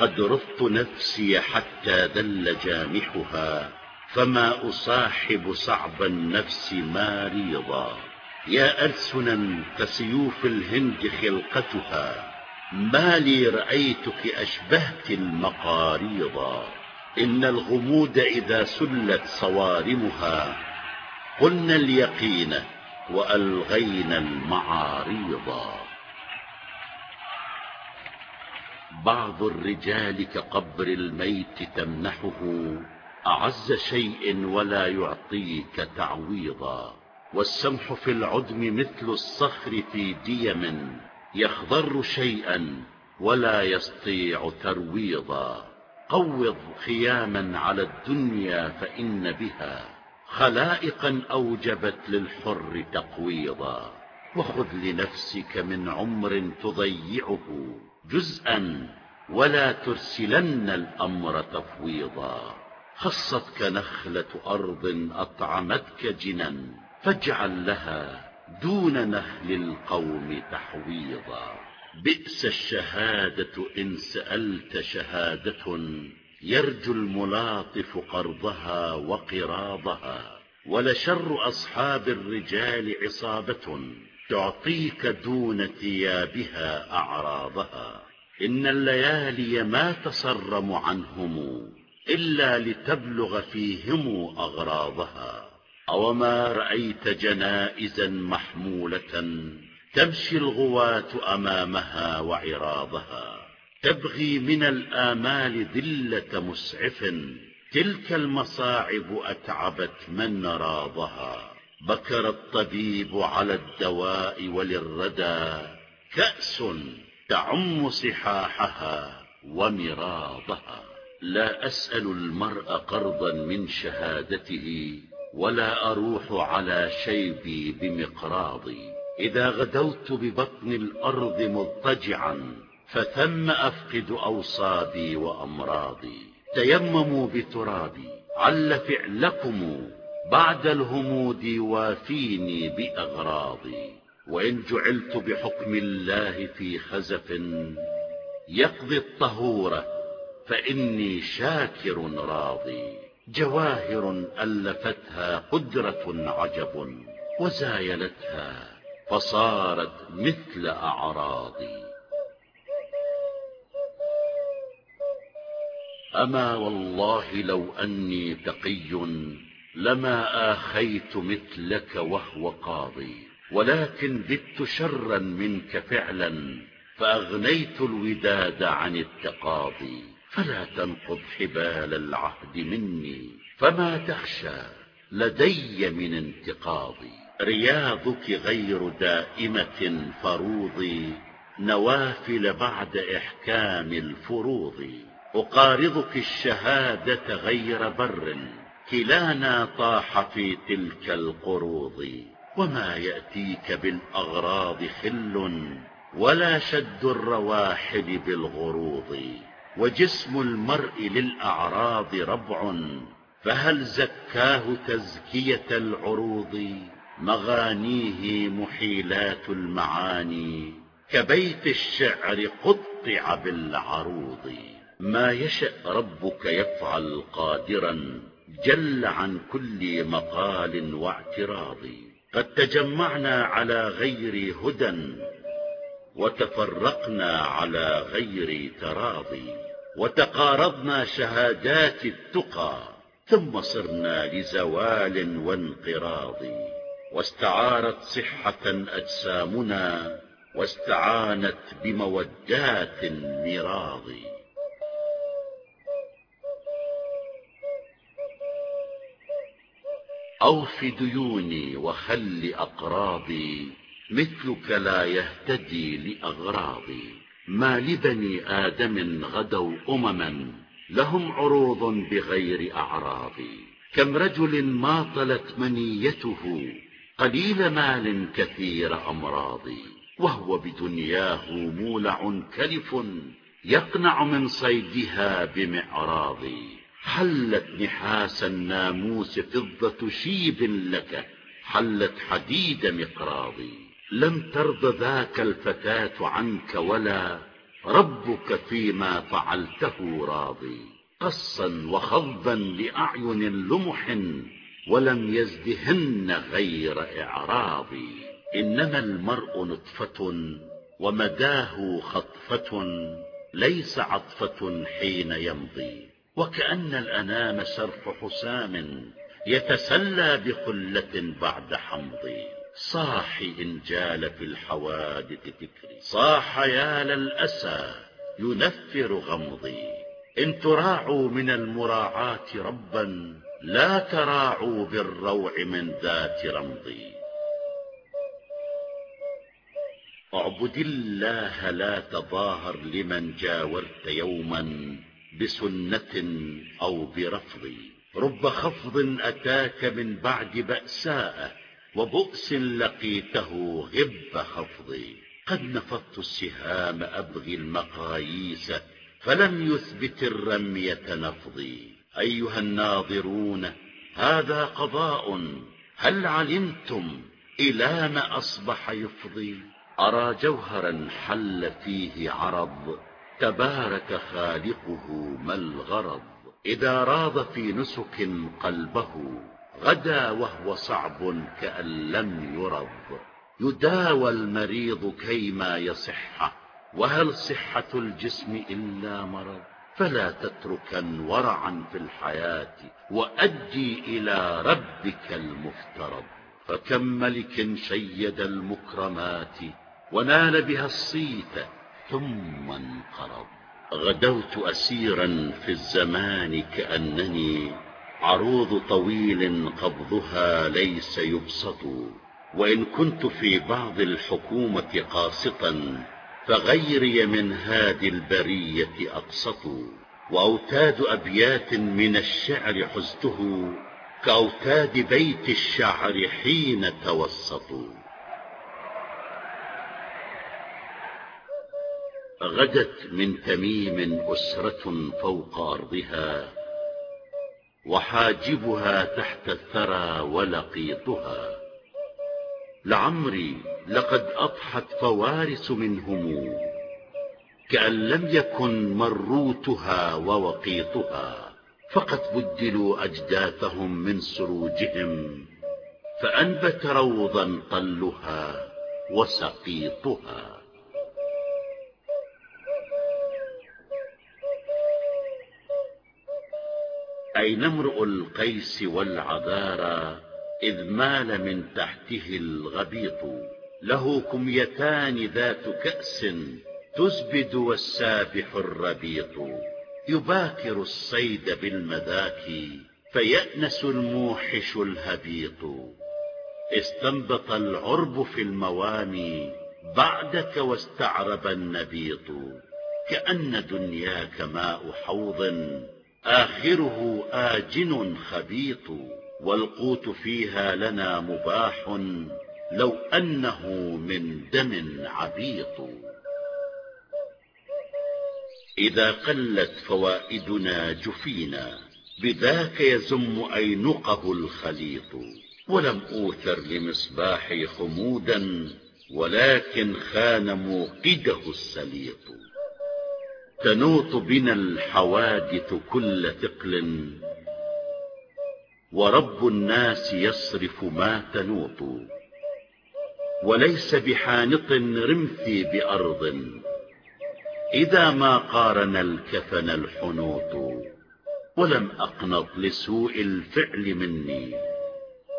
قد رضت نفسي حتى دل جامحها فما أصاحب صعب النفس ماريضا يا ألسنا كسيوف الهند خلقتها ما لي رأيتك أشبهت المقاريضا. إن الغمود إذا سلت صوارمها قلنا اليقين وألغينا المعاريضا. بعض الرجال كقبر الميت تمنحه أعز شيء ولا يعطيك تعويضا. والسمح في العدم مثل الصخر في ديم يخضر شيئا ولا يستطيع ترويضا. قوض خياما على الدنيا فإن بها خلائقا أوجبت للحر تقويضا. وخذ لنفسك من عمر تضيعه. جزءا ولا ترسلن الأمر تفويضا. خصتك نخلة أرض أطعمتك جنا فاجعل لها دون نخل القوم تحويضا. بئس الشهادة إن سألت شهادة يرجو الملاطف قرضها وقراضها. ولشر أصحاب الرجال عصابة. تعطيك دون ثيابها أعراضها. إن الليالي ما تصرم عنهم إلا لتبلغ فيهم أغراضها. أوما رأيت جنائزا محمولة تمشي الغواة أمامها وعراضها. تبغي من الآمال ذلة مسعف تلك المصاعب أتعبت من راضها. بكر الطبيب على الدواء وللردى. كأس تعم صحاحها ومراضها. لا أسأل المرء قرضا من شهادته ولا أروح على شيبي بمقراضي. إذا غدوت ببطن الأرض مضطجعا فثم أفقد أوصابي وأمراضي. تيمموا بترابي عل فعلكم بعد الهمود يوافيني بأغراضي وإن جعلت بحكم الله في خزف يقضي الطهور فإني شاكر راضي. جواهر ألفتها قدرة عجب وزايلتها فصارت مثل أعراضي. أما والله لو أني تقي لما آخيت مثلك وهو قاضي ولكن بت شرا منك فعلا فأغنيت الوداد عن التقاضي. فلا تنقض حبال العهد مني فما تخشى لدي من انتقاضي. رياضك غير دائمة فروضي نوافل بعد إحكام الفروض أقارضك الشهادة غير بر. كلانا طاح في تلك القروض وما يأتيك بالأغراض خل ولا شد الرواحل بالغروض. وجسم المرء للأعراض ربع فهل زكاه تزكية العروض؟ مغانيه محيلات المعاني كبيت الشعر قطع بالعروض. ما يشأ ربك يفعل قادرا جل عن كل مقال واعتراض. قد تجمعنا على غير هدى وتفرقنا على غير تراضي وتقارضنا شهادات التقى ثم صرنا لزوال وانقراض. واستعارت صحة أجسامنا واستعانت بمودات المراض. أوف ديوني وخل أقراضي مثلك لا يهتدي لأغراضي ما لبني آدم غدوا أمما لهم عروض بغير أعراض كم رجل ماطلت منيته قليل مال كثير أمراض وهو بدنياه مولع كلف يقنع من صيدها بمعراض حلت نحاس الناموس فضة شيب لك حلت حديد مقراض لم ترض ذاك الفتاة عنك ولا ربك فيما فعلته راضي. قصا وخضا لأعين لمح ولم يزدهن غير إعراض إنما المرء نطفة ومداه خطفة ليس عطفة حين يمضي. وكأن الأنام سرح حسام يتسلى بخلة بعد حمض. صاح إن جال في الحوادث فكري صاح يا للأسى ينفر غمضي. إن تراعوا من المراعاة ربا لا تراعوا بالروع من ذات رمضي. اعبد الله لا تظاهر لمن جاورت يوما بسنة أو برفض. رب خفض أتاك من بعد بأساء وبؤس لقيته غب خفضي قد نفضت السهام أبغي المقاييس فلم يثبت الرمية نفضي أيها الناظرون هذا قضاء. هل علمتم إلى ما أصبح يفضي؟ أرى جوهرا حل فيه عرض. تبارك خالقه ما الغرض؟ إذا راض في نسك قلبه غدا وهو صعب كأن لم يرض. يداوى المريض كيما يصح. وهل صحة الجسم إلا مرض؟ فلا تتركا ورعا في الحياة وأدي إلى ربك المفترض. فكم ملك شيد المكرمات ونال بها الصيت ثم انقرض. غدوت أسيرا في الزمان كأنني عروض طويل قبضها ليس يبسط. وإن كنت في بعض الحكومة قاسطا فغيري من هادي البرية أقسط. وأوتاد أبيات من الشعر حزته كأوتاد بيت الشعر حين توسطوا غدت من تميم أسرة فوق أرضها وحاجبها تحت الثرى ولقيطها. لعمري لقد أضحت فوارس منهم كأن لم يكن مروتها ووقيطها فقد بدلوا أجداثهم من سروجهم فأنبت روضا طلها وسقيطها. أين امرؤ القيس والعذارى إذ مال من تحته الغبيط؟ له كميتان ذات كأس تزبد والسابح الربيط. يباكر الصيد بالمذاكي فيأنس الموحش الهبيط. استنبط العرب في الموامي بعدك واستعرب النبيط. كأن دنياك ماء حوض آخره آجن خبيط والقوت فيها لنا مباح لو أنه من دم عبيط. إذا قلت فوائدنا جفينا بذاك يزم أينقه الخليط. ولم أوثر لمصباحي خمودا ولكن خان موقده السليط. تنوط بنا الحوادث كل ثقل ورب الناس يصرف ما تنوط. وليس بحانط رمثي بأرض إذا ما قارن الكفن الحنوط. ولم أقنط لسوء الفعل مني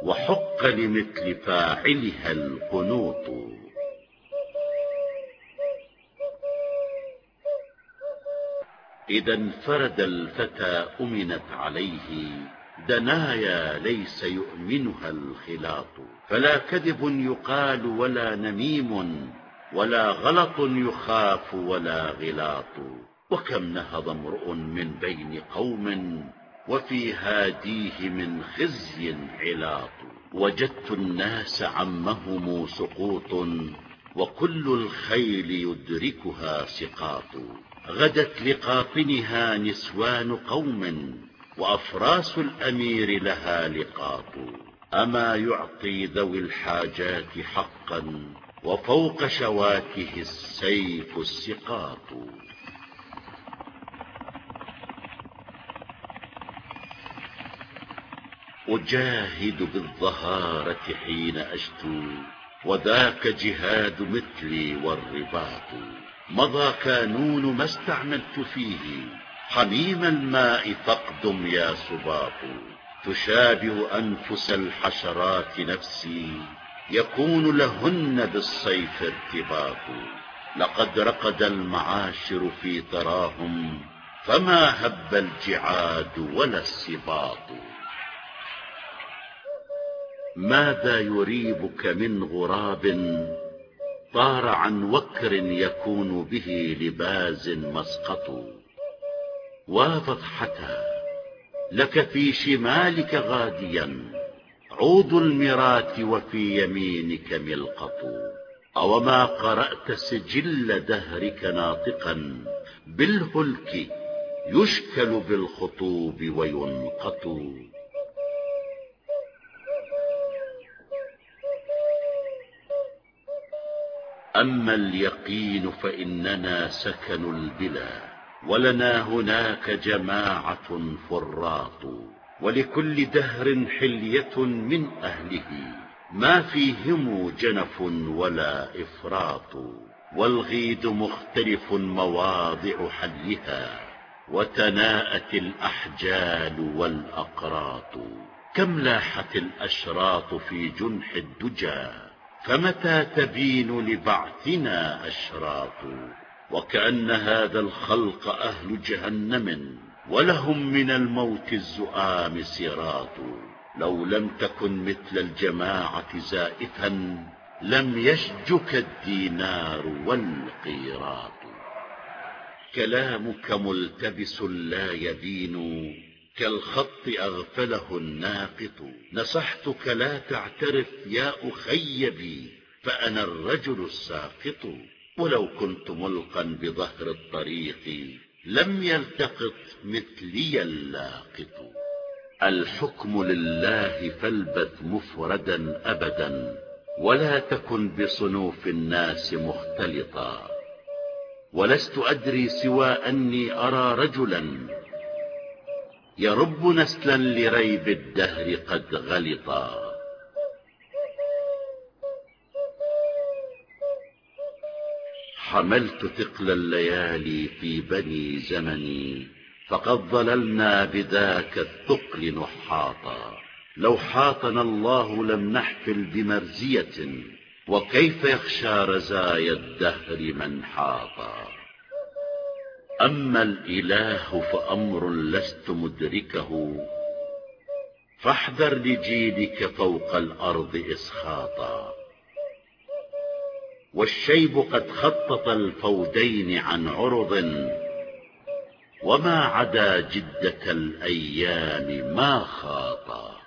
وحق لمثل فاعلها القنوط. إذا انفرد الفتى أمنت عليه دنايا ليس يؤمنها الخلاط. فلا كذب يقال ولا نميم ولا غلط يخاف ولا غلاط. وكم نهض امرؤ من بين قوم وفي هاديه من خزي علاط. وجدت الناس عمهم سقوط وكل الخيل يدركها سقاط. غدت لقاطنها نسوان قوم وأفراس الأمير لها لقاط. أما يعطي ذوي الحاجات حقا وفوق شواكه السيف السقاط. أجاهد بالظهارة حين أشتو وذاك جهاد مثلي والرباط. مضى كانون ما استعملت فيه. حميم الماء فاقدم يا سباط تشابه أنفس الحشرات نفسي. يكون لهن بالصيف ارتباط. لقد رقد المعاشر في تراهم. فما هب الجعاد ولا السباط. ماذا يريبك من غراب؟ طار عن وكر يكون به لباز مسقط. وفضحتا لك في شمالك غاديا عود المرات وفي يمينك ملقط. أوما قرأت سجل دهرك ناطقا بالهلك يشكل بالخطوب وينقط. أما اليقين فإننا سكن البلا ولنا هناك جماعة فراط ولكل دهر حلية من أهله. ما فيهم جنف ولا إفراط والغيد مختلف مواضع حلها وتناءت الأحجال والأقراط. كم لاحت الأشراط في جنح الدجى؟ فمتى تبين لبعثنا أشراط؟ وكأن هذا الخلق أهل جهنم ولهم من الموت الزؤام سراط لو لم تكن مثل الجماعة زائفا لم يشجك الدينار والقيراط. كلامك ملتبس لا يبين كالخط أغفله الناقط. نصحتك لا تعترف يا أخي بي فأنا الرجل الساقط. ولو كنت ملقا بظهر الطريق لم يلتقط مثلي اللاقط. الحكم لله فالبث مفردا أبدا ولا تكن بصنوف الناس مختلطا. ولست أدري سوى أني أرى رجلا يرب نسلا لريب الدهر قد غلطا. حملت ثقل الليالي في بني زمني فقد ظللنا بذاك الثقل نحاطا. لو حاطنا الله لم نحفل بمرزية وكيف يخشى رزايا الدهر من حاطا؟ أما الإله فأمر لست مدركه. فاحذر لجيلك فوق الأرض إسخاطا. والشيب قد خطط الفودين عن عرض. وما عدا جدة الأيام ما خاطا.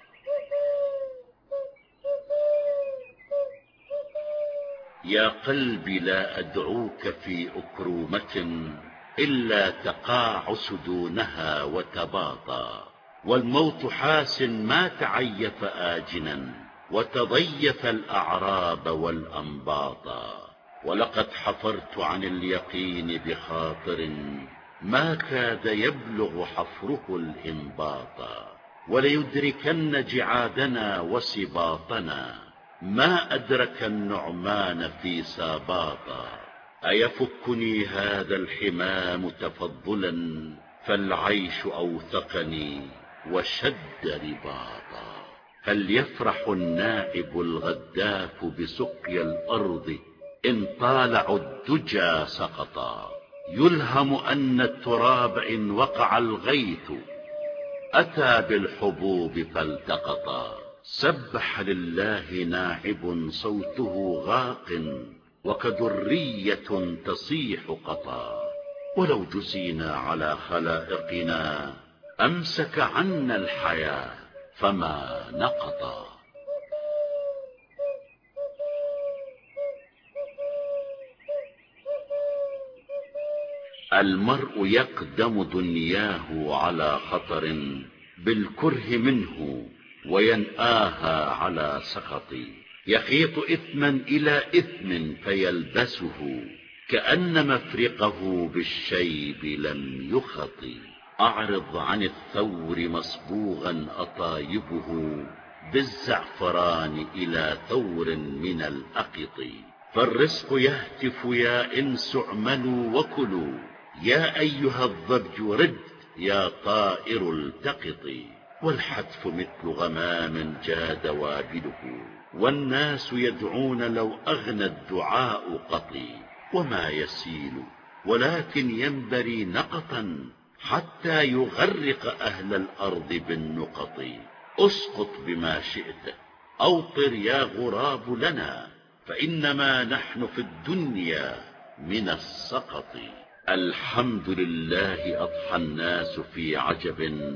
يا قلبي لا أدعوك في أكرومة. إلا تقاعس دونها وتباطا والموت حاس ما تعيف آجنا وتضيف الأعراب والأنباطا. ولقد حفرت عن اليقين بخاطر ما كاد يبلغ حفره الإنباطا. وليدركن جعادنا وسباطنا ما أدرك النعمان في ساباطا. أيفكني هذا الحمام تفضلا فالعيش أوثقني وشد رباطا. هل يفرح النائب الغداف بسقيا الأرض إن طالع الدجى سقطا. يلهم أن التراب إن وقع الغيث أتى بالحبوب فالتقطا. سبح لله ناعب صوته غاق وكذرية تصيح قطا. ولو جزينا على خلائقنا أمسك عنا الحياة فما نقطا. المرء يقدم دنياه على خطر بالكره منه وينآها على سخط يخيط إثما إلى إثم فيلبسه كأن مفرقه بالشيب لم يخط. أعرض عن الثور مصبوغا أطايبه بالزعفران إلى ثور من الأقط. فالرزق يهتف يا إنس اعملوا وكلوا يا أيها الضبج رد يا طائر التقط. والحتف مثل غمام جاد وابله. والناس يدعون لو أغنى الدعاء قطي وما يسيل ولكن ينبري نقطا حتى يغرق أهل الأرض بالنقط. أسقط بما شئت أوطر يا غراب لنا فإنما نحن في الدنيا من السقط. الحمد لله أضحى الناس في عجب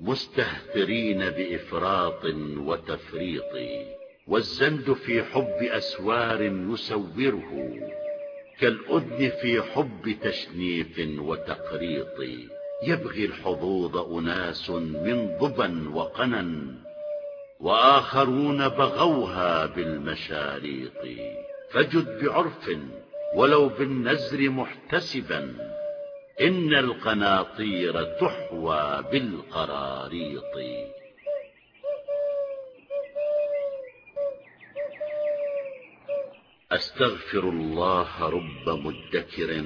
مستهترين بإفراط وتفريط. والزند في حب أسوار يسوره كالأذن في حب تشنيف وتقريط يبغي الحظوظ أناس من ضبا وقنا وآخرون بغوها بالمشاريط. فجد بعرف ولو بالنزر محتسبا إن القناطير تحوى بالقراريط. أستغفر الله رب مدكر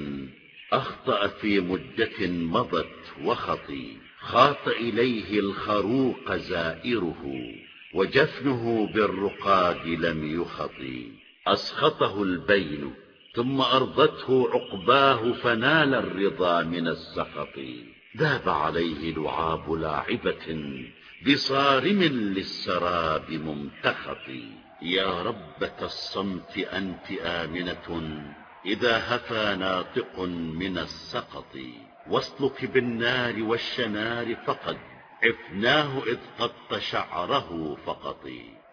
أخطأ في مدة مضت وخطي خاط إليه الخروق زائره وجفنه بالرقاد لم يخطي. أسخطه البين ثم أرضته عقباه فنال الرضا من السخط. ذاب عليه لعاب لاعبة بصارم للسراب ممتخط. يا ربة الصمت أنت آمنة إذا هفى ناطق من السقط واسلك بالنار والشنار فقد عفناه إذ قط شعره فقط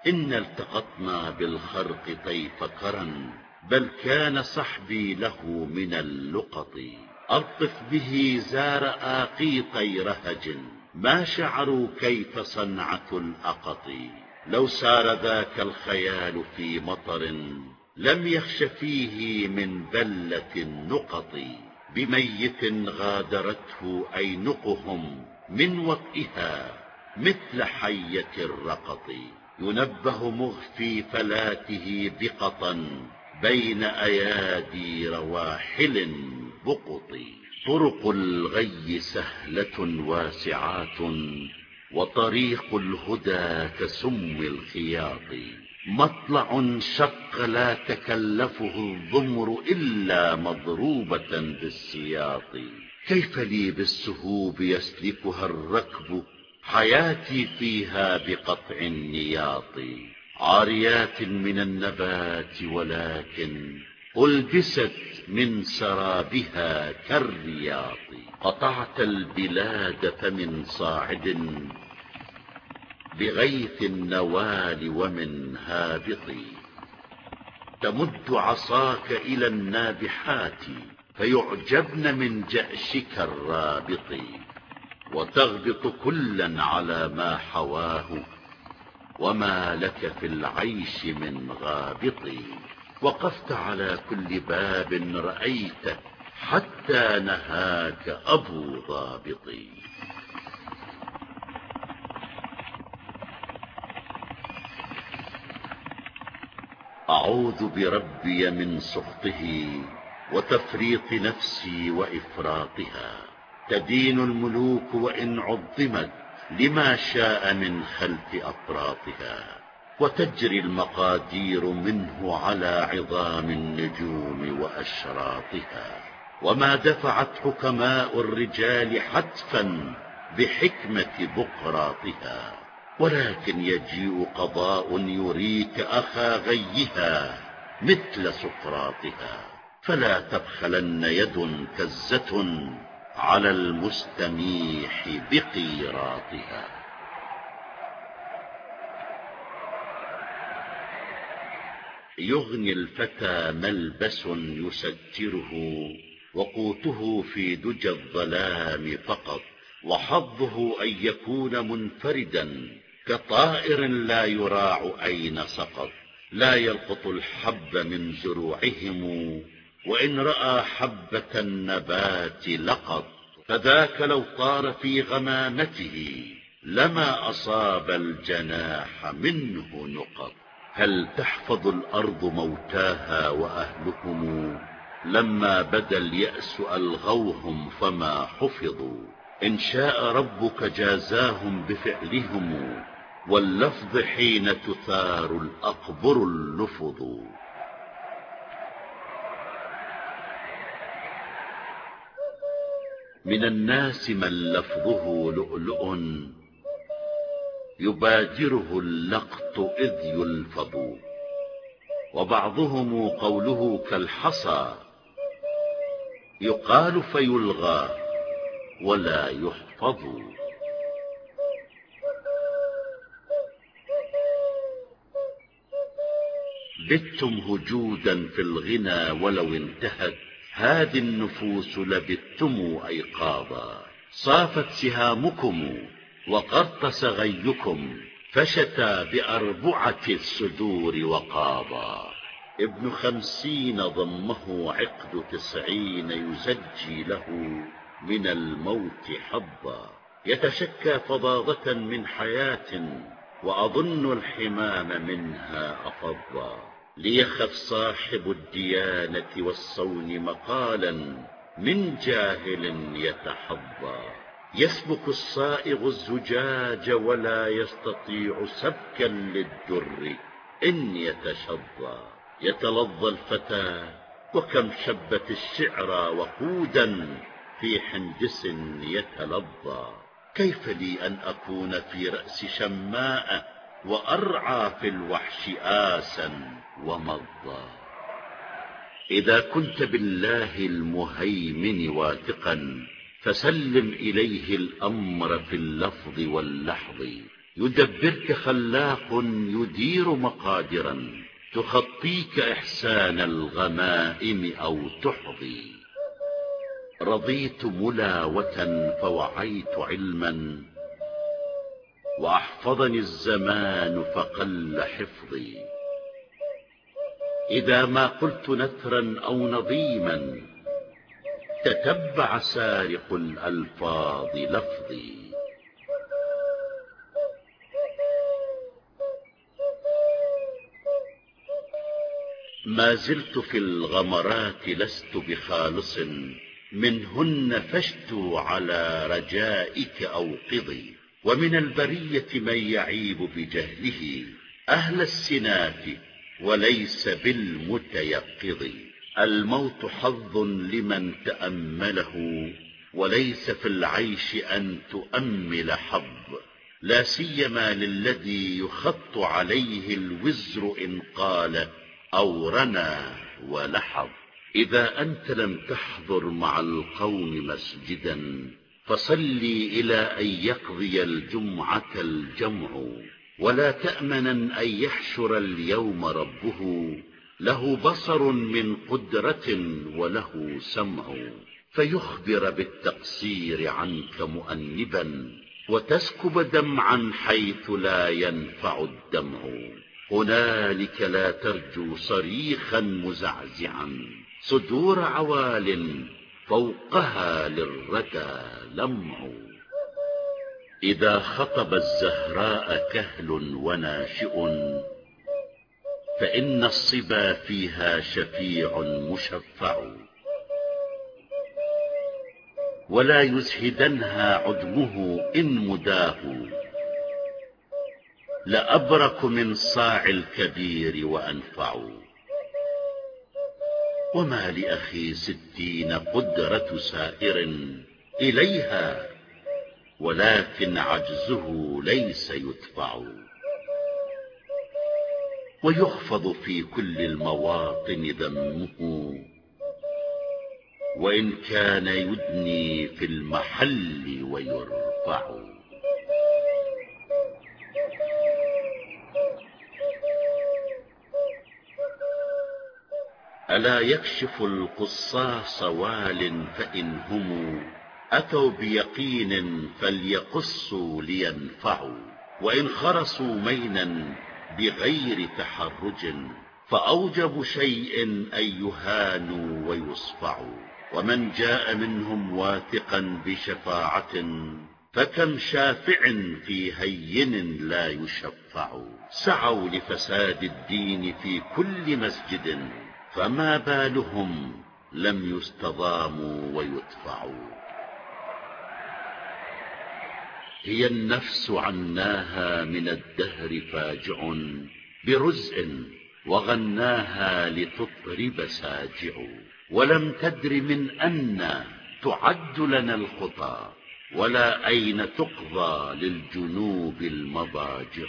إن التقطنا بالخرق طيف كرا بل كان صحبي له من اللقط ألطف به زار آقيطي رهج ما شعروا كيف صنعة الأقط لو سار ذاك الخيال في مطر لم يخش فيه من بلة النقط بميت غادرته أينقهم من وطئها مثل حية الرقط. ينبه مغفي فلاته بقطا بين أيادي رواحل بقط. طرق الغي سهلة واسعات وطريق الهدى كسم الخياط. مطلع شق لا تكلفه الضمر إلا مضروبة بالسياط. كيف لي بالسهوب يسلكها الركب؟ حياتي فيها بقطع النياط. عاريات من النبات ولكن ألبست من سرابها كالرياض قطعت البلاد فمن صاعد بغيث النوال ومن هابط. تمد عصاك إلى النابحات فيعجبن من جأشك الرابط. وتغبط كلا على ما حواه. وما لك في العيش من غابط. وقفت على كل باب رأيته حتى نهاك أبو ضابط أعوذ بربي من سخطه وتفريط نفسي وإفراطها. تدين الملوك وإن عظمت لما شاء من خلف أفراطها وتجري المقادير منه على عظام النجوم وأشراطها. وما دفعت حكماء الرجال حتفا بحكمة بقراطها. ولكن يجيء قضاء يريك أخا غيها مثل سقراطها. فلا تبخلن يد كزة على المستميح بقيراطها. يغني الفتى ملبس يستره وقوته في دجى الظلام فقط وحظه أن يكون منفردا كطائر لا يراع أين سقط. لا يلقط الحب من زروعهم وإن رأى حبة النبات لقط. فذاك لو طار في غمامته لما أصاب الجناح منه نقط. هل تحفظ الأرض موتاها وأهلهم لما بدا اليأس ألغوهم فما حفظوا. إن شاء ربك جازاهم بفعلهم واللفظ حين تثار الأقبر اللفظ. من الناس من لفظه لؤلؤ يبادره اللقط إذ يلفظ. وبعضهم قوله كالحصى يقال فيلغى ولا يحفظ. بتم هجودا في الغنى ولو انتهت هذه النفوس لبتم أيقاظا. صافت سهامكم وقرطس غيكم فشتى بأربعة الصدور وقاضا ابن خمسين ضمه عقد تسعين يزجي له من الموت حظا. يتشكى فظاظة من حياة وأظن الحمام منها أفضا ليخف صاحب الديانة والصون مقالا من جاهل يتحظى. يسبك الصائغ الزجاج ولا يستطيع سبكا للدر إن يتشظى. يتلظى الفتى وكم شبت الشعر وقودا في حنجس يتلظى. كيف لي أن أكون في رأس شماء وأرعى في الوحش آسا ومضى. إذا كنت بالله المهيمن واثقا فسلم إليه الأمر في اللفظ واللحظ. يدبرك خلاق يدير مقادرا. تخطيك إحسان الغمائم أو تحظي. رضيت ملاوة فوعيت علما. وأحفظني الزمان فقل حفظي. إذا ما قلت نثرا أو نظيما تتبع سارق الألفاظ لفظي. ما زلت في الغمرات لست بخالص منهن فشت على رجائك أوقظي ومن البرية من يعيب بجهله أهل السنات وليس بالمتيقظ. الموت حظ لمن تأمله وليس في العيش أن تؤمل حظ. لا سيما للذي يخط عليه الوزر إن قال أو رنى ولحظ. إذا أنت لم تحضر مع القوم مسجدا فصلي إلى أن يقضي الجمعة الجمع. ولا تأمنا أن يحشر اليوم ربه له بصر من قدرة وله سمع. فيخبر بالتقصير عنك مؤنبا وتسكب دمعا حيث لا ينفع الدمع. هنالك لا ترجو صريخا مزعزعا. صدور عوال فوقها للردى لمع إذا خطب الزهراء كهل وناشئ فإن الصبا فيها شفيع مشفع. ولا يزهدنها عدمه إن مداه. لأبرك من صاع الكبير وأنفع. وما لأخي ستين قدرة سائر إليها ولكن عجزه ليس يدفع ويخفض في كل المواطن ذمه وإن كان يدني في المحل ويرفع. ألا يكشف القصاص وال فإن هم أتوا بيقين فليقصوا لينفعوا وإن خرسوا مينا بغير تحرج فأوجب شيء أن يهانوا ويصفعوا. ومن جاء منهم واثقا بشفاعة فكم شافع في هين لا يشفع. سعوا لفساد الدين في كل مسجد. فما بالهم لم يستضاموا ويدفعوا. هي النفس عناها من الدهر فاجع برزء وغناها لتطرب ساجع. ولم تدر من أن تعد لنا الخطى ولا أين تقضى للجنوب المضاجع.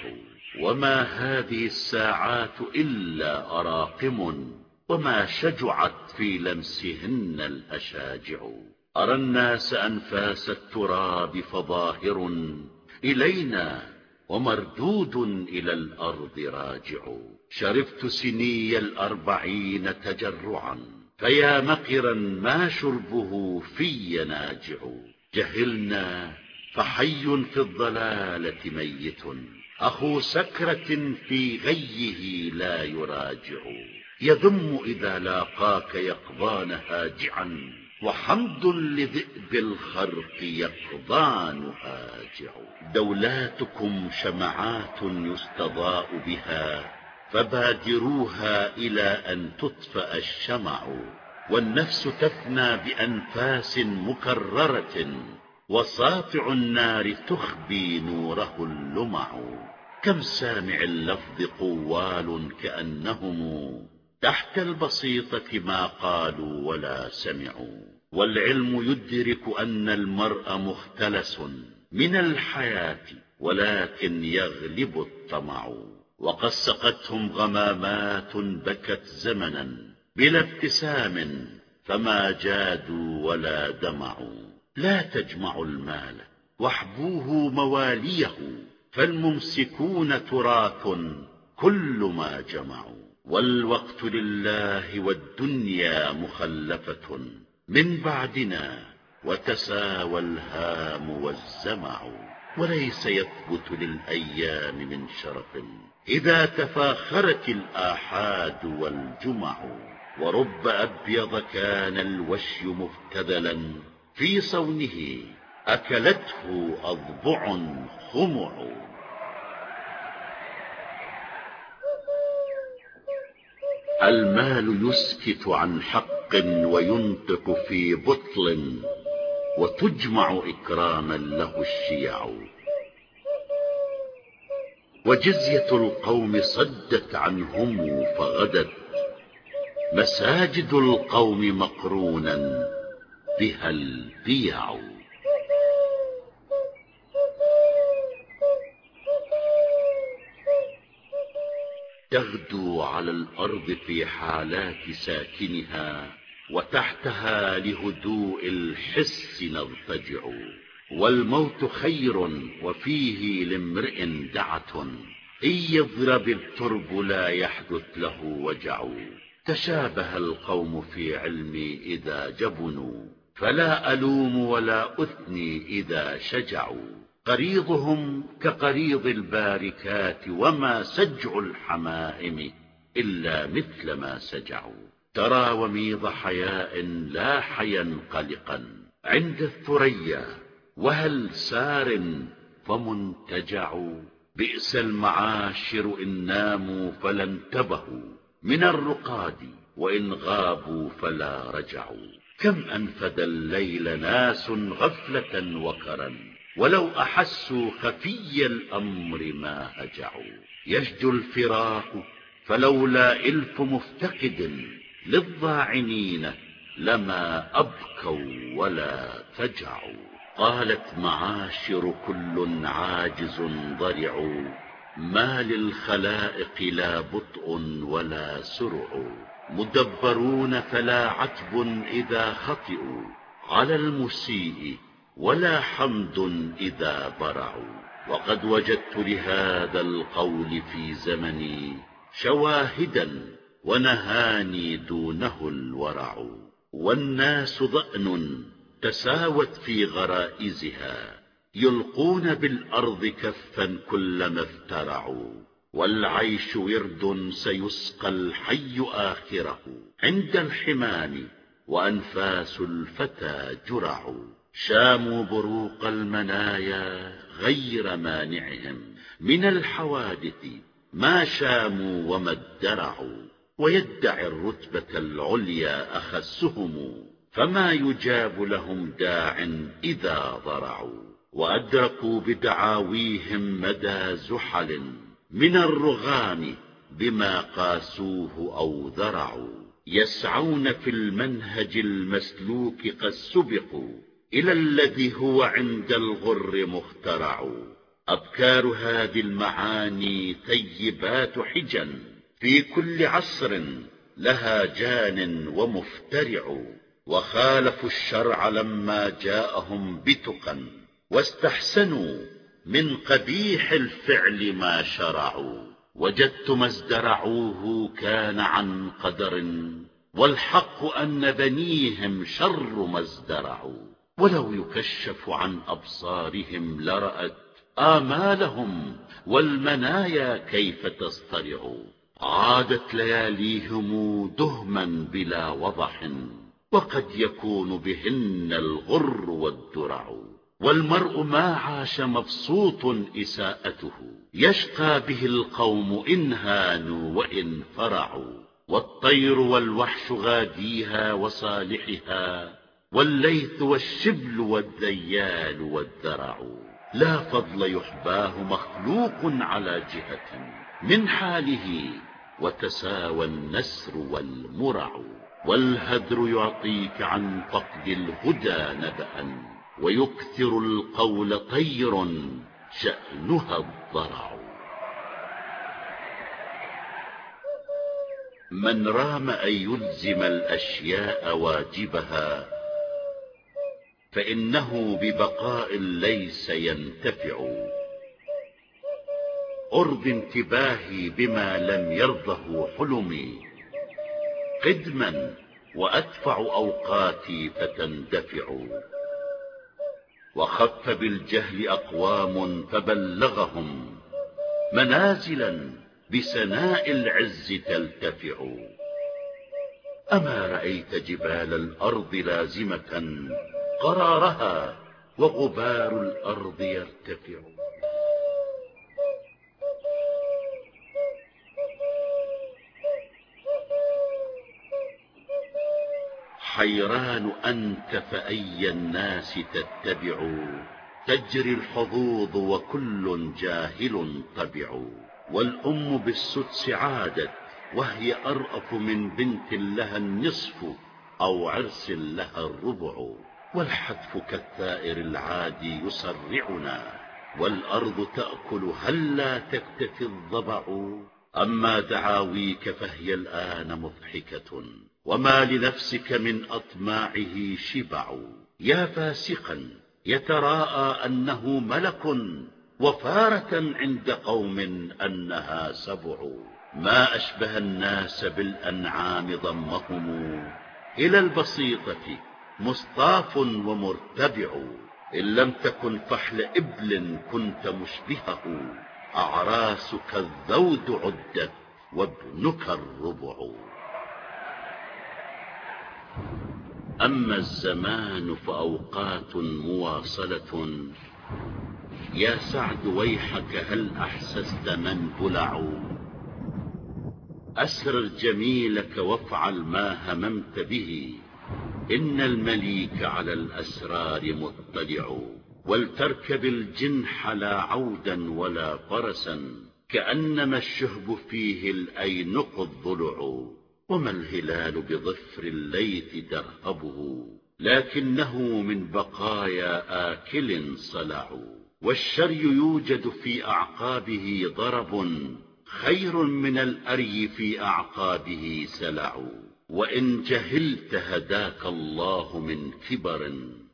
وما هذه الساعات إلا أراقم وما شجعت في لمسهن الأشاجع. أرى الناس أنفاس التراب فظاهر إلينا ومردود إلى الأرض راجع. شربت سني الأربعين تجرعا فيا مقرا ما شربه في ناجع. جهلنا فحي في الضلالة ميت أخو سكرة في غيه لا يراجع. يذم إذا لاقاك يقضان هاجعا وحمد لذئب الخرق يقضان هاجع. دولاتكم شمعات يستضاء بها فبادروها إلى أن تطفأ الشمع. والنفس تفنى بأنفاس مكررة وساطع النار تخبي نوره اللمع. كم سامع اللفظ قوال كأنهم تحت البسيطة ما قالوا ولا سمعوا. والعلم يدرك أن المرء مختلس من الحياة ولكن يغلب الطمع. وقد سقتهم غمامات بكت زمنا بلا ابتسام فما جادوا ولا دمعوا. لا تجمعوا المال واحبوه مواليه فالممسكون تراث كل ما جمعوا. والوقت لله والدنيا مخلفة من بعدنا وتساوى الهام والزمع وليس يثبت للأيام من شرف إذا تفاخرت الآحاد والجمع ورب أبيض كان الوشي مفتدلا في صونه أكلته أضبع خمع المال يسكت عن حق وينطق في بطل وتجمع إكراما له الشيع. وجزية القوم صدت عنهم فغدت مساجد القوم مقرونا بها البيع. تغدو على الأرض في حالات ساكنها وتحتها لهدوء الحس نضطجع والموت خير وفيه لامرئ دعة. إن يضرب الترب لا يحدث له وجع. تشابه القوم في علمي إذا جبنوا. فلا ألوم ولا أثني إذا شجعوا. قريضهم كقريض الباركات وما سجع الحمائم إلا مثل ما سجعوا. ترى وميض حياء لا حيا قلقا عند الثريا وهل سار فمنتجع؟ بئس المعاشر إن ناموا فلا انتبهوا من الرقاد وإن غابوا فلا رجعوا. كم أنفد الليل ناس غفلة وكرا ولو أحسوا خفي الأمر ما هجعوا. يشجو الفراق فلولا إلف مفتقد للضاعنين لما أبكوا ولا فجعوا قالت معاشر كل عاجز ضرع ما للخلائق لا بطء ولا سرع. مدبرون فلا عتب إذا خطئوا. على المسيء ولا حمد إذا برعوا. وقد وجدت لهذا القول في زمني شواهدا ونهاني دونه الورع. والناس ضأن تساوت في غرائزها يلقون بالأرض كفا كلما افترعوا. والعيش ورد سيسقى الحي آخره. عند الحمام وأنفاس الفتى جرع شاموا بروق المنايا غير مانعهم من الحوادث ما شاموا وما ادرعوا ويدعي الرتبة العليا أخسهم فما يجاب لهم داع إذا ضرعوا. وأدركوا بدعاويهم مدى زحل من الرغام بما قاسوه أو ذرعوا. يسعون في المنهج المسلوك قد سبقوا إلى الذي هو عند الغر مخترع. أبكار هذه المعاني طيبات حجا في كل عصر لها جان ومفترع. وخالفوا الشرع لما جاءهم بتقا واستحسنوا من قبيح الفعل ما شرعوا. وجدت ما ازدرعوه كان عن قدر. والحق أن بنيهم شر ما ازدرعوا. ولو يكشف عن أبصارهم لرأت آمالهم والمنايا كيف تصطرع عادت لياليهم دهما بلا وضح وقد يكون بهن الغر والدرع. والمرء ما عاش مبسوط إساءته. يشقى به القوم إن هانوا وإن فرعوا والطير والوحش غاديها وصالحها. والليث والشبل والذيال والذرع. لا فضل يحباه مخلوق على جهة من حاله وتساوى النسر والمرع. والهدر يعطيك عن فقد الهدى نبأ ويكثر القول طير شأنها الضرع. من رام أن يلزم الأشياء واجبها فإنه ببقاء ليس ينتفع. أرض انتباهي بما لم يرضه حلمي. قدما وأدفع أوقاتي فتندفع. وخف بالجهل أقوام فبلغهم. منازلا بسناء العز تلتفع. أما رأيت جبال الأرض لازمة قرارها وغبار الأرض يرتفع. حيران أنت فأي الناس تتبع؟ تجري الحظوظ وكل جاهل طبع. والأم بالسدس عادت وهي أرأف من بنت لها النصف أو عرس لها الربع. والحتف كالثائر العادي يسرعنا والأرض تأكل هلا تكتفي الضبع؟ أما دعاويك فهي الآن مضحكة وما لنفسك من أطماعه شبع. يا فاسقا يتراءى أنه ملك وفارة عند قوم أنها سبع. ما أشبه الناس بالأنعام ضمهم إلى البسيطة مصطاف ومرتبع إن لم تكن فحل إبل كنت مشبهه. أعراسك الذود عدت وابنك الربع. أما الزمان فأوقات مواصلة. يا سعد ويحك هل أحسست من بلع؟ أسرر جميلك وافعل ما هممت به. إن المليك على الأسرار مطلع ولتركب الجنح لا عودا ولا فرسا كأنما الشهب فيه الأينق الضلع وما الهلال بظفر الليث ترهبه لكنه من بقايا آكل صلع والشري يوجد في أعقابه ضرب خير من الأري في أعقابه سلع. وإن جهلت هداك الله من كبر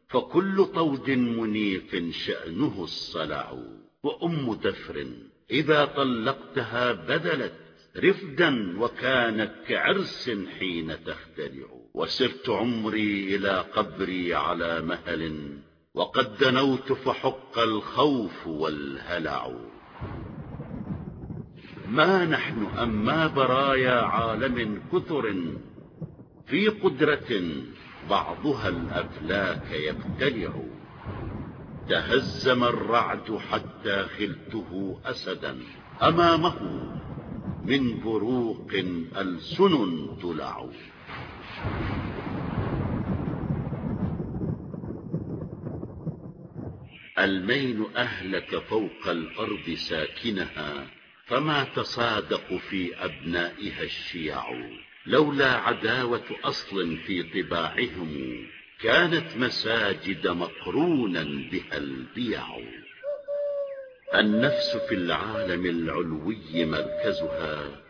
فكل طود منيف شأنه الصلع وأم دفر إذا طلقتها بذلت رفدا وكانت كعرس حين تختلع وسرت عمري إلى قبري على مهل وقد دنوت فحق الخوف والهلع ما نحن أما برايا عالم كثر في قدرة بعضها الأفلاك يبتلع. تهزم الرعد حتى خلته أسدا. أمامه من بروق ألسن تلع. المين أهلك فوق الأرض ساكنها فما تصادق في أبنائها الشيع لولا عداوة أصل في طباعهم كانت مساجد مقرونا بها البيع. النفس في العالم العلوي مركزها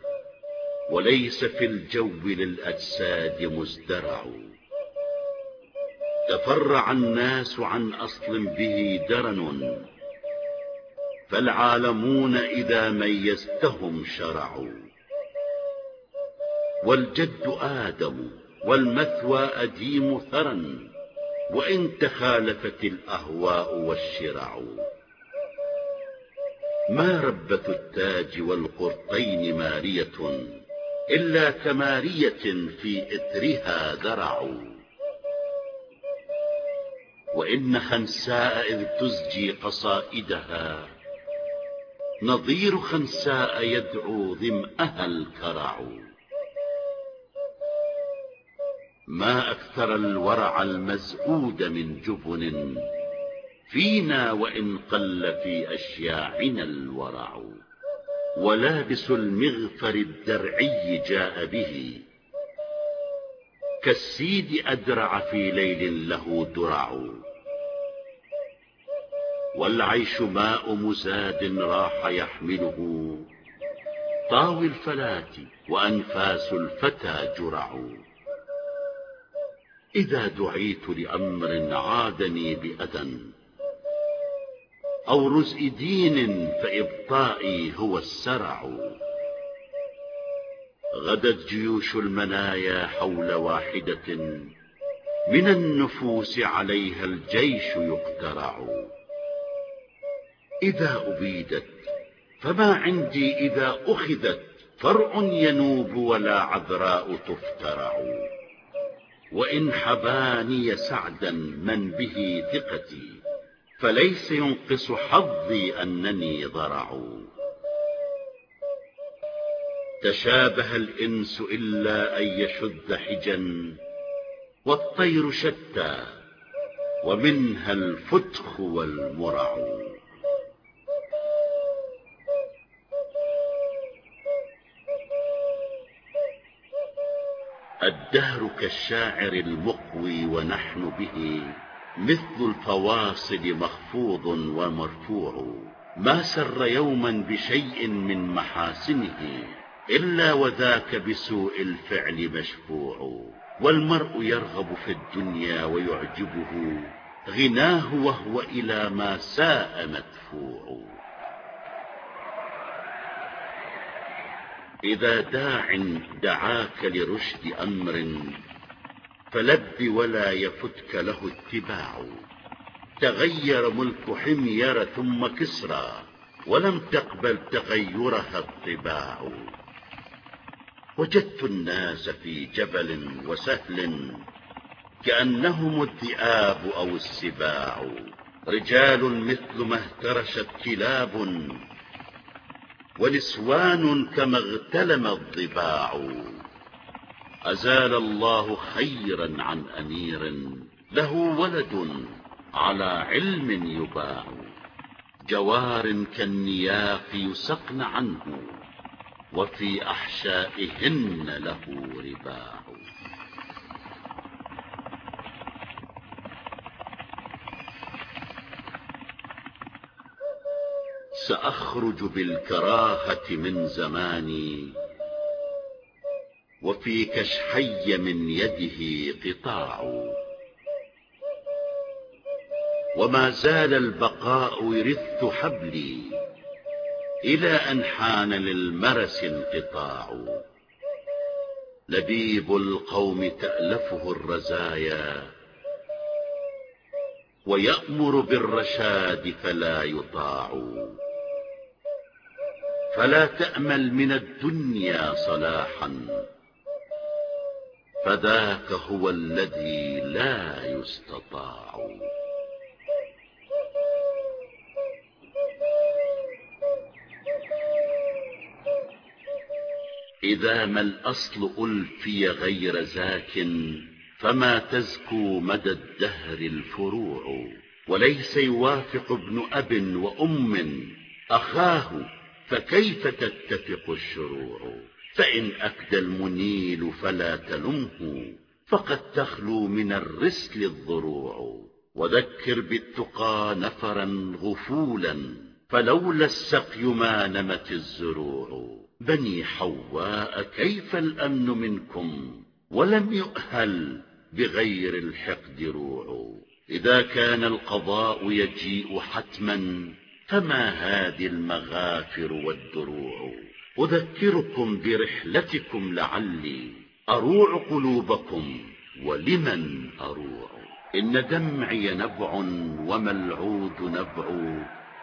وليس في الجو للأجساد مزدرع. تفرع الناس عن أصل به درن فالعالمون إذا ميزتهم شرعوا. والجد آدم والمثوى أديم ثرى وإن تخالفت الأهواء والشرع. ما ربة التاج والقرطين مارية إلا كمارية في إثرها ذرع. وإن خنساء إذ تزجي قصائدها نظير خنساء يدعو ظمأها الكرع. ما أكثر الورع المزؤود من جبن فينا وإن قل في أشياعنا الورع. ولابس المغفر الدرعي جاء به. كالسيد أدرع في ليل له درع. والعيش ماء مزاد راح يحمله. طاوي الفلاة وأنفاس الفتى جرع. إذا دعيت لأمر عادني بأذى أو رزء دين فإبطائي هو السرع. غدت جيوش المنايا حول واحدة من النفوس عليها الجيش يقترع. إذا أبيدت فما عندي إذا أخذت فرع ينوب ولا عذراء تفترع. وإن حباني سعدا من به ثقتي فليس ينقص حظي أنني ضرع. تشابه الإنس إلا أن يشد حجا والطير شتى ومنها الفتخ والمرع. الدهر كالشاعر المقوي ونحن به مثل الفواصل مخفوض ومرفوع. ما سر يوما بشيء من محاسنه إلا وذاك بسوء الفعل مشفوع. والمرء يرغب في الدنيا ويعجبه غناه وهو إلى ما ساء مدفوع. إذا داع دعاك لرشد أمر فلب ولا يفتك له اتباع. تغير ملك حمير ثم كسرى ولم تقبل تغيرها الطباع. وجدت الناس في جبل وسهل كأنهم الذئاب أو السباع. رجال مثل ما اهترشت كلاب ونسوان كما اغتلم الضباع. أزال الله خيرا عن أمير له ولد على علم يباع. جوار كالنياق يسقن عنه وفي أحشائهن له رباع. سأخرج بالكراهة من زماني وفي كشحي من يده قطاع. وما زال البقاء يرث حبلي إلى أن حان للمرس انقطاع. لبيب القوم تألفه الرزايا ويأمر بالرشاد فلا يطاع. فلا تأمل من الدنيا صلاحا. فذاك هو الذي لا يستطاع. إذا ما الأصل ألفي غير زاك فما تزكو مدى الدهر الفروع. وليس يوافق ابن أب وأم أخاه فكيف تتفق الشروع فإن أكدى المنيل فلا تلمه فقد تخلو من الرسل الضروع. وذكر بالتقى نفرا غفولا فلولا السقي ما نمت الزروع. بني حواء كيف الأمن منكم؟ ولم يؤهل بغير الحقد روع. إذا كان القضاء يجيء حتما فما هذه المغافر والدروع؟ أذكركم برحلتكم لعلي أروع قلوبكم ولمن أروع. إن دمعي نبع وملعود نبع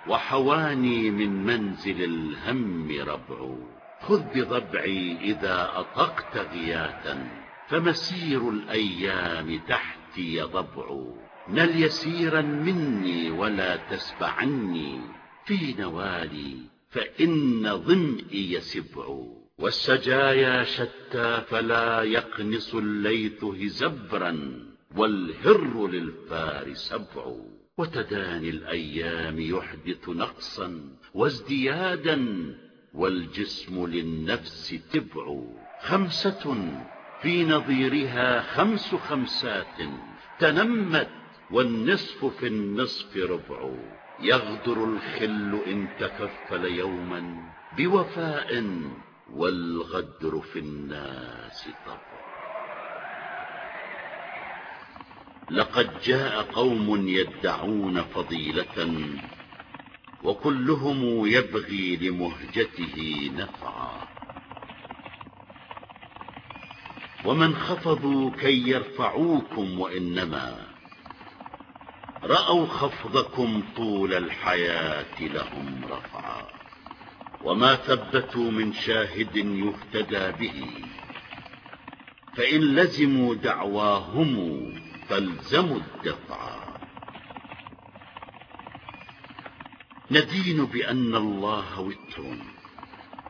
وحواني من منزل الهم ربع. خذ بضبعي إذا أطقت غياثا فمسير الأيام تحتي ضبع. نل يسيرا مني ولا تسبعني في نوالي فإن ظمئي سبع والسجايا شتى فلا يقنص الليث هزبرا. والهر للفار سبع. وتداني الأيام يحدث نقصا. وازديادا والجسم للنفس تبع. خمسة في نظيرها خمس خمسات تنمت والنصف في النصف ربع. يغدر الخل إن تكفل يوما بوفاء والغدر في الناس طبع لقد جاء قوم يدعون فضيلة وكلهم يبغي لمهجته نفعا. ومن خفضوا كي يرفعوكم وإنما رأوا خفضكم طول الحياة لهم رفعا. وما ثبتوا من شاهد يهتدى به. فإن لزموا دعواهم فالزموا الدفعا. ندين بأن الله وتر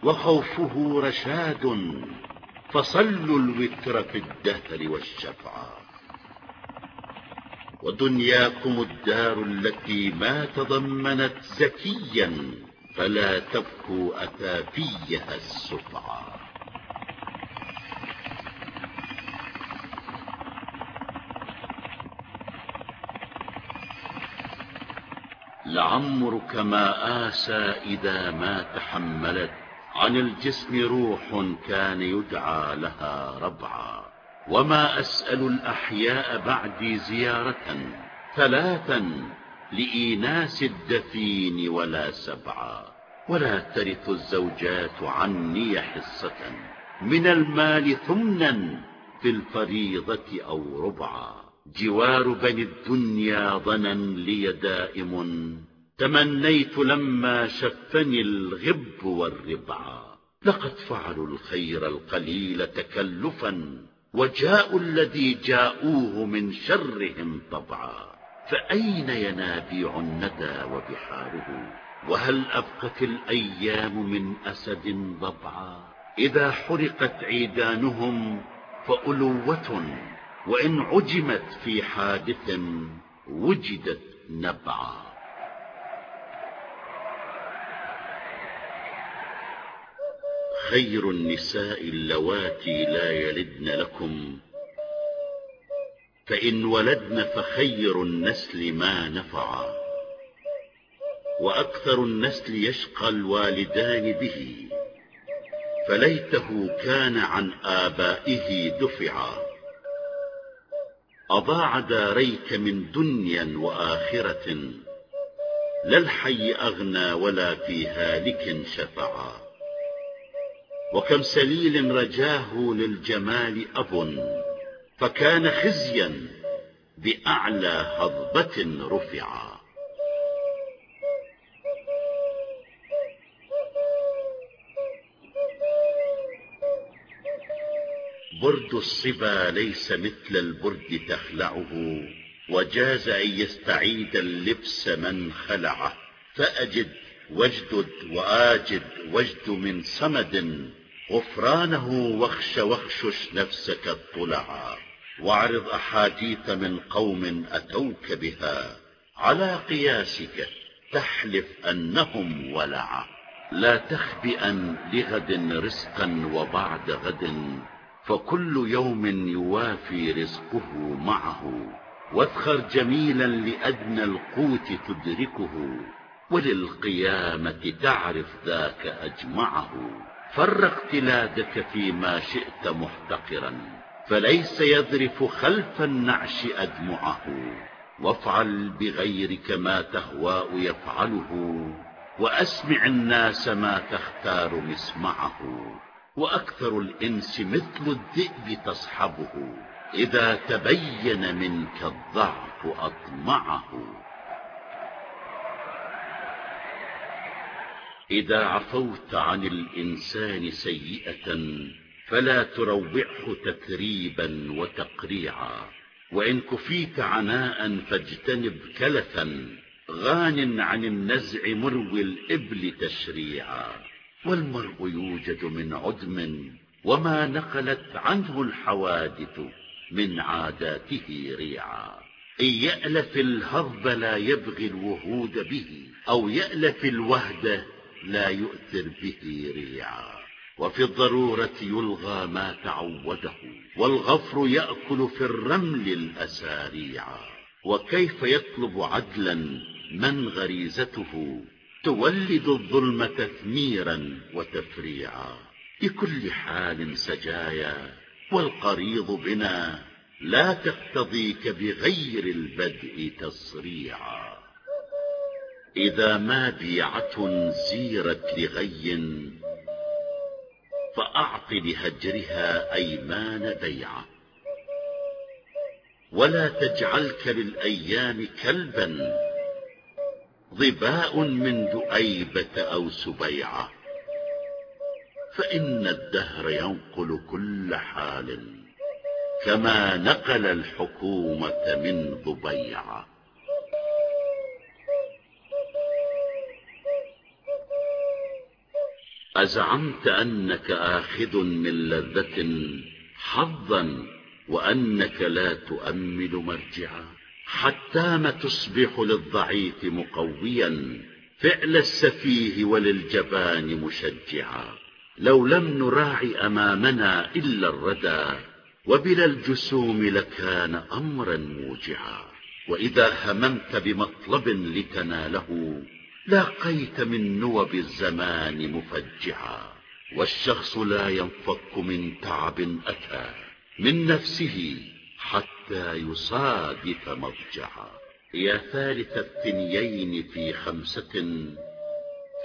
وخوفه رشاد. فصلوا الوتر في الدهر والشفعا. ودنياكم الدار التي ما تضمنت زكيا فلا تبكوا أثافيها السفعا لعمرك ما آسى إذا ما تحملت عن الجسم روح كان يدعى لها ربعا. وما أسأل الأحياء بعدي زيارة ثلاثا لإيناس الدفين ولا سبعا. ولا ترث الزوجات عني حصة من المال ثمنا في الفريضة أو ربعا. جوار بني الدنيا ظنا لي دائم. تمنيت لما شفني الغب والربعا لقد فعلوا الخير القليل تكلفا. وجاءوا الذي جاءوه من شرهم طبعا. فأين ينابيع الندى وبحاره؟ وهل أبقت الأيام من أسد ضبعا؟ إذا حرقت عيدانهم فألوة وإن عجمت في حادث وجدت نبعا. خير النساء اللواتي لا يلدن لكم فإن ولدن فخير النسل ما نفعا وأكثر النسل يشقى الوالدان به فليته كان عن آبائه دفعا. أضاع داريك من دنيا وآخرة لا الحي أغنى ولا في هالك شفعا. وكم سليل رجاه للجمال أب فكان خزيا بأعلى هضبة رفعا برد الصبا ليس مثل البرد تخلعه وجاز أن يستعيد اللبس من خلعه. فأجد واجدد وآجد وجد من صمد غفرانه واخش واخشش نفسك الطلعا واعرض أحاديث من قوم أتوك بها. على قياسك تحلف أنهم ولعا لا تخبئا لغد رزقا وبعد غد. فكل يوم يوافي رزقه معه. واذخر جميلا لأدنى القوت تدركه. وللقيامة تعرف ذاك أجمعه. فرق تلادك فيما شئت محتقرا فليس يذرف خلف النعش أدمعه. وافعل بغيرك ما تهواء يفعله وأسمع الناس ما تختار مسمعه. وأكثر الإنس مثل الذئب تصحبه إذا تبين منك الضعف أطمعه. إذا عفوت عن الإنسان سيئة فلا تروعه تثريبا وتقريعا وإن كفيت عناء فاجتنب كلفا غان عن النزع مروي الإبل تشريعا. والمرء يوجد من عدم وما نقلت عنه الحوادث من عاداته ريعا. إن يألف الهرب لا يبغي الوهود به أو يألف الوهد لا يؤثر به ريعا. وفي الضرورة يلغى ما تعوده والغفر يأكل في الرمل الأساريعا وكيف يطلب عدلا من غريزته؟ تولد الظلم تثميرا وتفريعا. بكل حال سجايا والقريض بنا لا تقتضيك بغير البدء تصريعا إذا ما بيعة زيرت لغي فأعط لهجرها أيمان بيعة. ولا تجعلك للأيام كلبا ظباء من دؤيبة أو سبيعة. فإن الدهر ينقل كل حال كما نقل الحكومة من ضبيعة. أزعمت أنك آخذ من لذة حظا وأنك لا تؤمل مرجعا. حتى ما تصبح للضعيف مقويا فعل السفيه وللجبان مشجعا. لو لم نراعي أمامنا إلا الردى وبلا الجسوم لكان أمرا موجعا. وإذا هممت بمطلب لتناله لاقيت من نوب الزمان مفجعا والشخص لا ينفك من تعب أتى من نفسه حتى يصادف مضجعا يا ثالث الثنيين في خمسة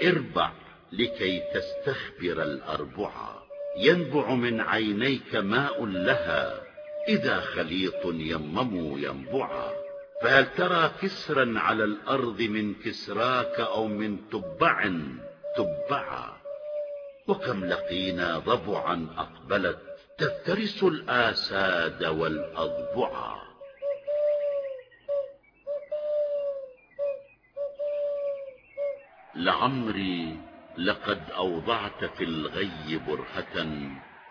أربع لكي تستخبر الأربعا ينبع من عينيك ماء لها إذا خليط يمم ينبعا. فهل ترى كسرا على الأرض من كسراك أو من تبع تبعا وكم لقينا ضبعا أقبلت تفترس الآساد والأضبعا لعمري لقد أوضعت في الغي برهة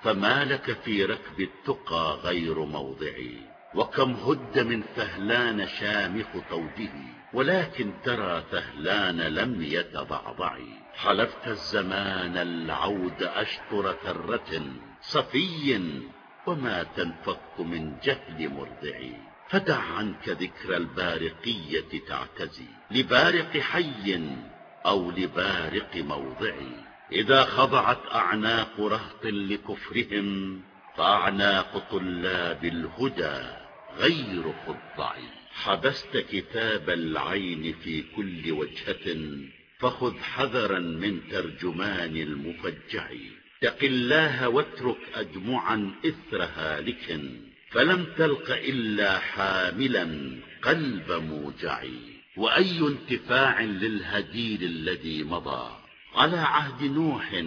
فما لك في ركب التقى غير موضعي. وكم هد من فهلان شامخ توده ولكن ترى فهلان لم يتضعضعي. حلفت الزمان العود أشطر ثرة صفي وما تنفك من جهل مرضعي. فدع عنك ذكر البارقية تعتزي لبارق حي أو لبارق موضعي. إذا خضعت أعناق رهط لكفرهم فأعناق طلاب الهدى غير خضعي حبست كتاب العين في كل وجهة فخذ حذرا من ترجمان المفجع. اتق الله واترك أدمعا إثر هالك فلم تلق إلا حاملا قلب موجعي وأي انتفاع للهديل الذي مضى؟ على عهد نوح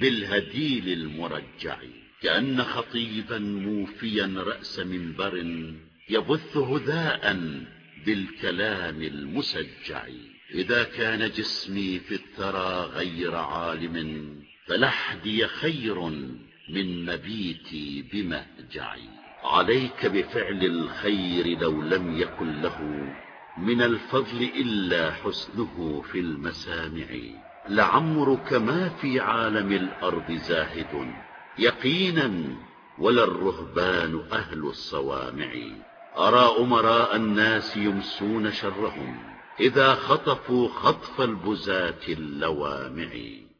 بالهديل المرجع. كأن خطيبا موفيا رأس منبر يبث هداء بالكلام المسجع إذا كان جسمي في الثرى غير عالم فلحدي خير من مبيتي بمهجعي عليك بفعل الخير لو لم يكن له من الفضل إلا حسنه في المسامع. لعمرك ما في عالم الأرض زاهد. يقينا ولا الرهبان أهل الصوامع. أرى أمراء الناس يمسون شرهم إذا خطفوا خطف البزاة اللوامع.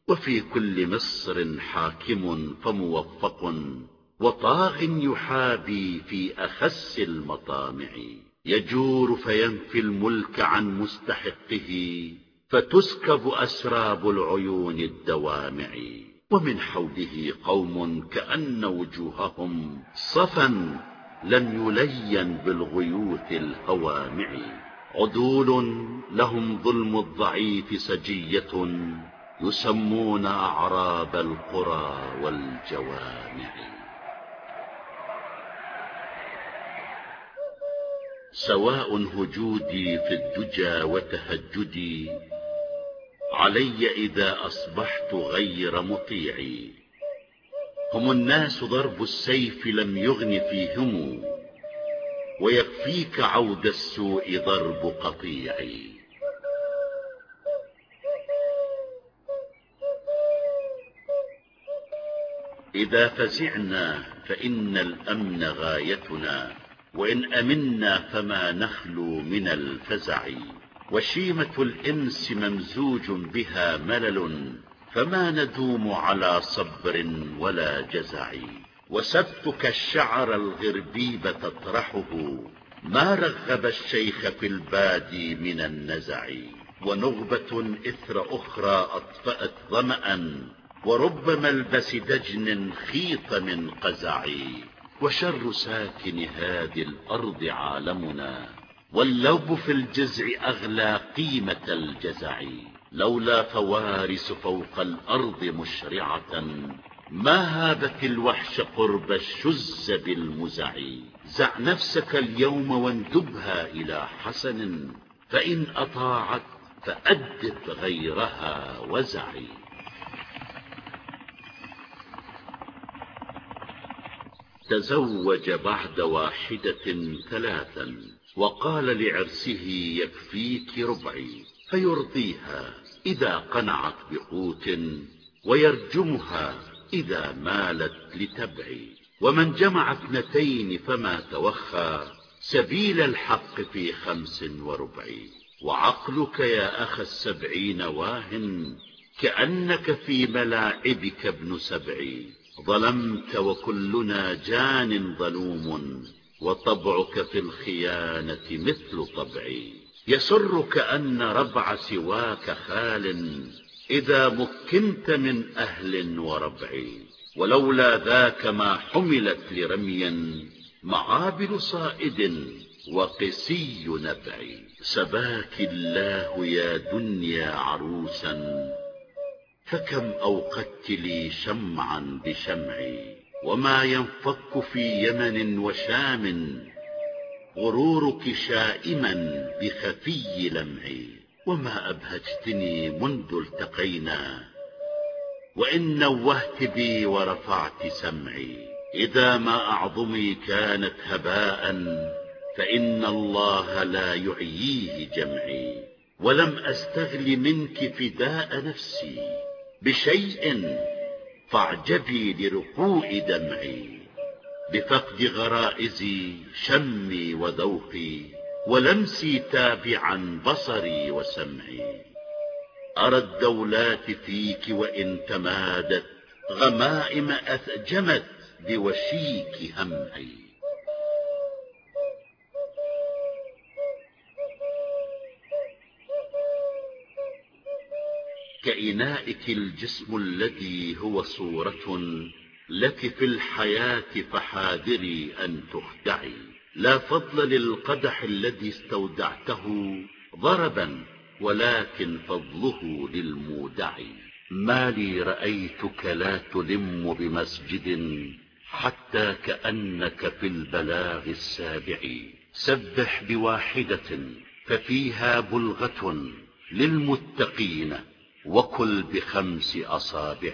وفي كل مصر حاكم فموفق وطاغ يحابي في أخس المطامع. يجور فينفي الملك عن مستحقه فتسكب أسراب العيون الدوامع. ومن حوله قوم كأن وجوههم صفا لم يلين بالغيوث الهوامع. عدول لهم ظلم الضعيف سجية يسمون أعراب القرى والجوامع. سواء هجودي في الدجى وتهجدي علي إذا أصبحت غير مطيعي. هم الناس ضرب السيف لم يغن فيهم ويكفيك عود السوء ضرب قطيعي. إذا فزعنا فإن الأمن غايتنا وإن أمنا فما نخلو من الفزع. وشيمة الإنس ممزوج بها ملل فما ندوم على صبر ولا جزع. وسبتك الشعر الغربيب تطرحه ما رغب الشيخ في البادي من النزع. ونغبة إثر أخرى أطفأت ظمأ ورب ملبس دجن خيط من قزع. وشر ساكن هذه الأرض عالمنا واللوب في الجزع أغلى قيمة الجزع لولا فوارس فوق الأرض مشرعة ما هابت الوحش قرب الشز بالمزع. زع نفسك اليوم واندبها إلى حسن فإن أطاعت فأدب غيرها وزعي تزوج بعد واحدة ثلاثا. وقال لعرسه يكفيك ربعي فيرضيها إذا قنعت بقوت ويرجمها إذا مالت لتبعي. ومن جمع اثنتين فما توخى سبيل الحق في خمس وربع وعقلك يا أخ السبعين واهن كأنك في ملاعبك ابن سبعي. ظلمت وكلنا جان ظلوم وطبعك في الخيانة مثل طبعي. يسرك أن ربع سواك خال إذا مكنت من أهل وربع. ولولا ذاك ما حملت لرمي معابل صائد وقسي نبع. سباك الله يا دنيا عروسا فكم أوقدت لي شمعا بشمعي. وما ينفك في يمن وشام غرورك شائما بخفي لمعي وما أبهجتني منذ التقينا وإن نوهت بي ورفعت سمعي. إذا ما أعظمي كانت هباء فإن الله لا يعييه جمعي. ولم أستغل منك فداء نفسي بشيء فاعجبي لرقوء دمعي بفقد غرائزي شمي وذوقي ولمسي تابعا بصري وسمعي أرى الدولات فيك وإن تمادت غمائم أثجمت بوشيك همعي كإنائك الجسم الذي هو صورة لك في الحياة فحاذري أن تخدعي. لا فضل للقدح الذي استودعته ضربا ولكن فضله للمودع. ما لي رأيتك لا تلم بمسجد حتى كأنك في البلاغ السابع. سبح بواحدة ففيها بلغة للمتقين. وكل بخمس أصابع.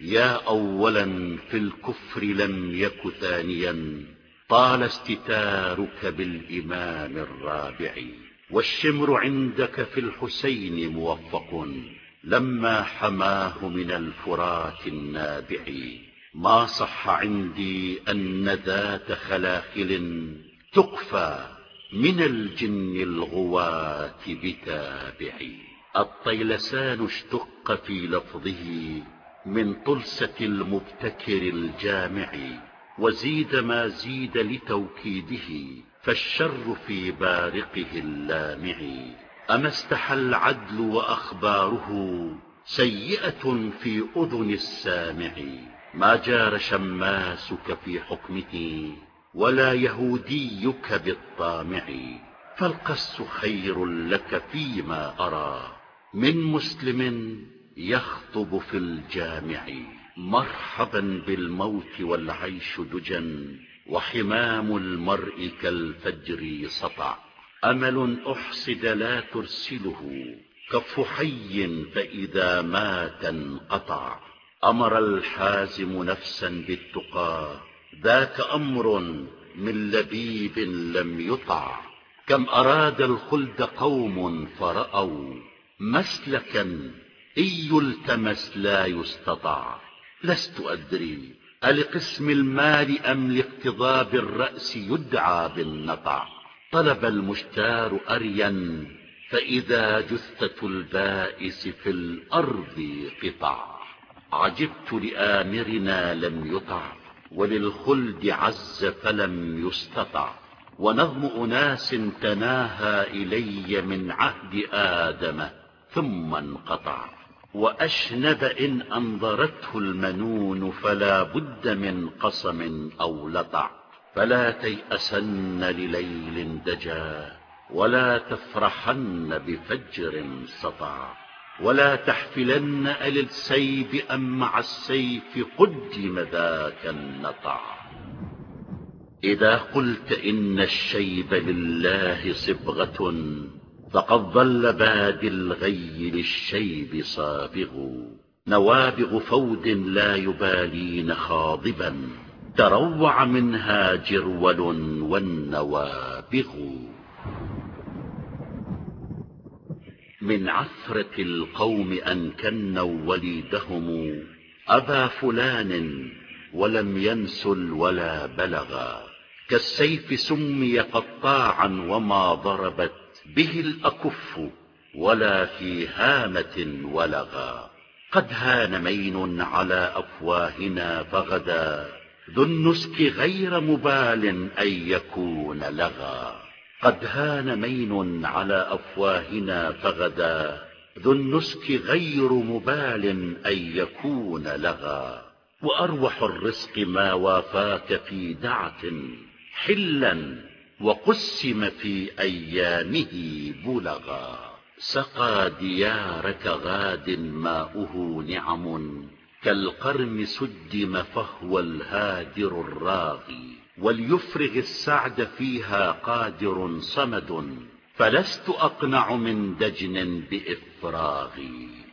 يا أولا في الكفر لم يك ثانيا طال استتارك بالإمام الرابع. والشمر عندك في الحسين موفق لما حماه من الفرات النابع. ما صح عندي أن ذات خلاخل تقفى من الجن الغواة بتابعي. الطيلسان اشتق في لفظه من طلسة المبتكر الجامع وزيد ما زيد لتوكيده فالشر في بارقه اللامع. أما استحى العدل وأخباره سيئة في أذن السامع. ما جار شماسك في حكمه ولا يهوديك بالطامع. فالقس خير لك فيما أرى. من مسلم يخطب في الجامع مرحبا بالموت والعيش دجا وحمام المرء كالفجر سطع. أمل أحصد لا ترسله كف حي فإذا مات انقطع. أمر الحازم نفسا بالتقى ذاك أمر من لبيب لم يطع. كم أراد الخلد قوم فرأوا مسلكا إن يلتمس لا يستطع لست أدري ألقسم المال أم لاقتضاب الرأس يدعى بالنطع طلب المشتار أريا فإذا جثة البائس في الأرض قطع عجبت لآمرنا لم يطع وللخلد عز فلم يستطع. ونظم أناس تناهى إلي من عهد آدم. ثم انقطع. وأشنب إن أنظرته المنون فلا بد من قصم أو لطع. فلا تيأسن لليل دجا ولا تفرحن بفجر سطع. ولا تحفلن أل السيب أم مع السيف قدم ذاك النطع. إذا قلت إن الشيب لله صبغة فقد ظل باد الغي للشيب صابغ. نوابغ فود لا يبالين خاضبا. تروع منها جرول والنوابغ. من عثرة القوم أن كنوا وليدهم أبا فلان ولم ينسل ولا بلغا. كالسيف سمي قطاعا وما ضربت به الأكف ولا في هامة ولغا قد هان مين على أفواهنا فغدا. ذو النسك غير مبال أن يكون لغا قد هان مين على أفواهنا فغدا. ذو النسك غير مبال أن يكون لغا وأروح الرزق ما وافاك في دعة حلا وقسم في أيامه بلغا. سقى ديارك غاد ماؤه نعم. كالقرم سدم فهو الهادر الراغي. وليفرغ السعد فيها قادر صمد. فلست أقنع من دجن بإفراغي.